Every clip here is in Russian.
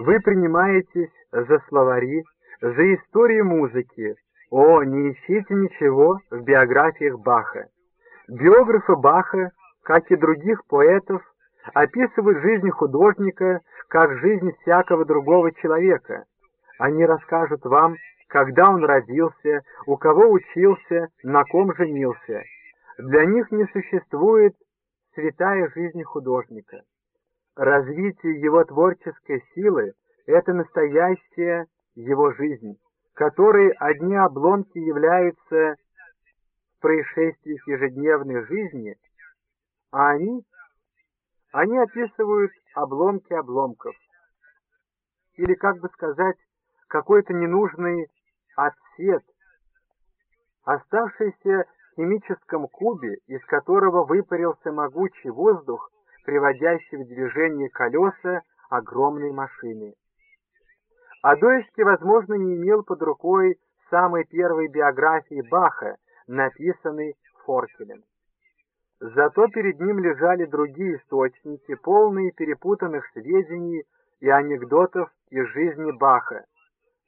Вы принимаетесь за словари, за историю музыки. О, не ищите ничего в биографиях Баха. Биографы Баха, как и других поэтов, описывают жизнь художника как жизнь всякого другого человека. Они расскажут вам, когда он родился, у кого учился, на ком женился. Для них не существует святая жизнь художника. Развитие его творческой силы — это настоящая его жизнь, которой одни обломки являются в происшествиях ежедневной жизни, а они, они описывают обломки обломков. Или, как бы сказать, какой-то ненужный отсвет, оставшийся в химическом кубе, из которого выпарился могучий воздух, приводящий в движение колеса огромной машины. Адоевский, возможно, не имел под рукой самой первой биографии Баха, написанной Форкелем. Зато перед ним лежали другие источники, полные перепутанных сведений и анекдотов из жизни Баха,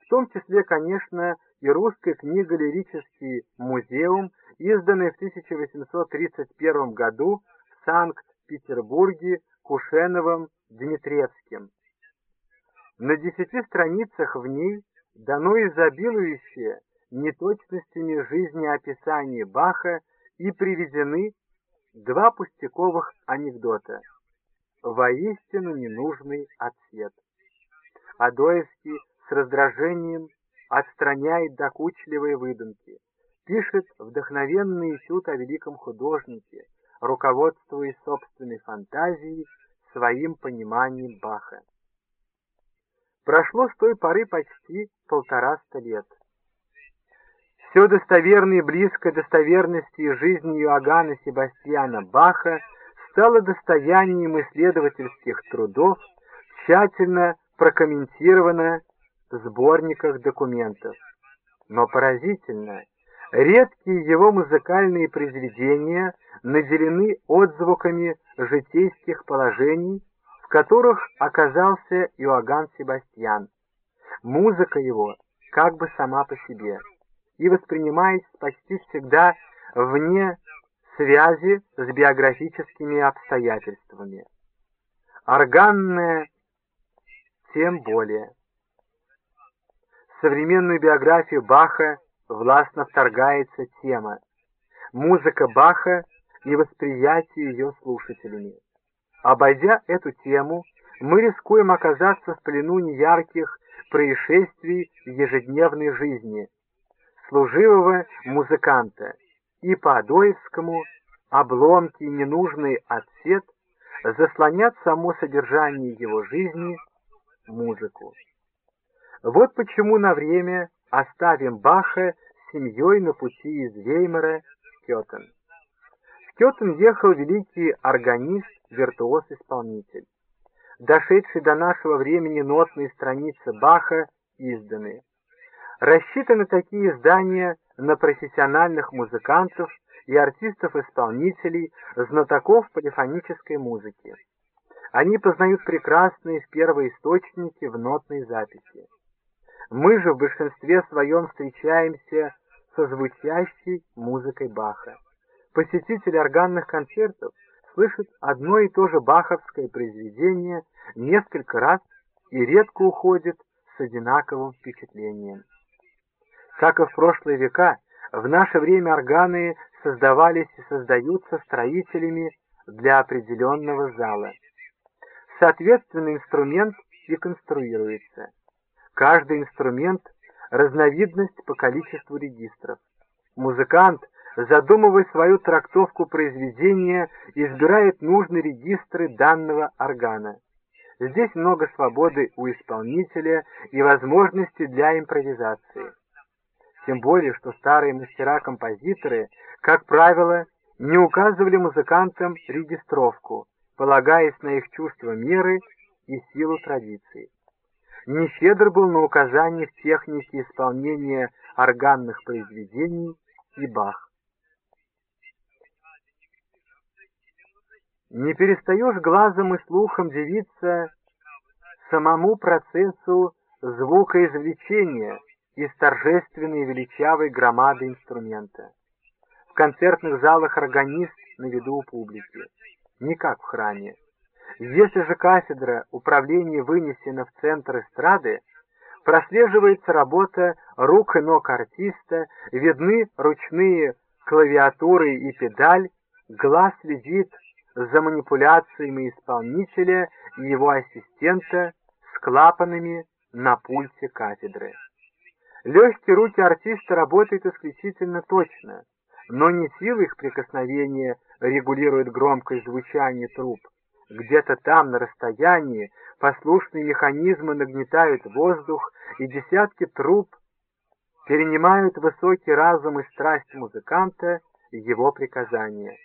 в том числе, конечно, и русская книга «Лирический музеум», изданная в 1831 году в Санкт-Петербурге Кушеновым Дмитревским. На десяти страницах в ней дано изобилующее неточностями жизнеописание Баха и приведены два пустяковых анекдота. Воистину ненужный отсвет. Адоевский с раздражением отстраняет докучливые выдумки, пишет вдохновенный этюд о великом художнике, руководствуясь собственной фантазией, своим пониманием Баха. Прошло с той поры почти полтораста лет. Все достоверно и близко достоверности жизни Иоганна Себастьяна Баха стало достоянием исследовательских трудов, тщательно прокомментировано в сборниках документов. Но поразительно, редкие его музыкальные произведения наделены отзвуками житейских положений, в которых оказался Иоганн Себастьян. Музыка его как бы сама по себе и воспринимается почти всегда вне связи с биографическими обстоятельствами. Органная тем более. Современную биографию Баха властно вторгается тема «Музыка Баха и восприятие ее слушателями». Обойдя эту тему, мы рискуем оказаться в плену неярких происшествий ежедневной жизни служивого музыканта, и по Адоевскому обломки ненужный отсет заслонят само содержание его жизни музыку. Вот почему на время оставим Баха с семьей на пути из Веймара в Кетен. В Кетен ехал великий органист, виртуоз-исполнитель. Дошедшие до нашего времени нотные страницы Баха изданы. Рассчитаны такие издания на профессиональных музыкантов и артистов-исполнителей, знатоков полифонической музыки. Они познают прекрасные первоисточники в нотной записи. Мы же в большинстве своем встречаемся со звучащей музыкой Баха. Посетитель органных концертов слышит одно и то же баховское произведение несколько раз и редко уходит с одинаковым впечатлением. Как и в прошлые века, в наше время органы создавались и создаются строителями для определенного зала. Соответственный инструмент и конструируется. Каждый инструмент – разновидность по количеству регистров. Музыкант, задумывая свою трактовку произведения, избирает нужные регистры данного органа. Здесь много свободы у исполнителя и возможности для импровизации. Тем более, что старые мастера-композиторы, как правило, не указывали музыкантам регистровку, полагаясь на их чувство меры и силу традиции. Нещедр был на указаниях техники исполнения органных произведений и Бах. Не перестаешь глазом и слухом дивиться самому процессу звукоизвлечения из торжественной величавой громады инструмента. В концертных залах органист на виду у публики, не как в храме. Если же кафедра управления вынесена в центр эстрады, прослеживается работа рук и ног артиста, видны ручные клавиатуры и педаль, глаз следит за манипуляциями исполнителя и его ассистента с клапанами на пульте кафедры. Легкие руки артиста работают исключительно точно, но не сила их прикосновения регулирует громкость звучания труб. Где-то там, на расстоянии, послушные механизмы нагнетают воздух, и десятки труб перенимают высокий разум и страсть музыканта и его приказания.